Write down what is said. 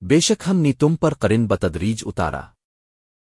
بے شک ہم نے تم پر قرن بتدریج اتارا۔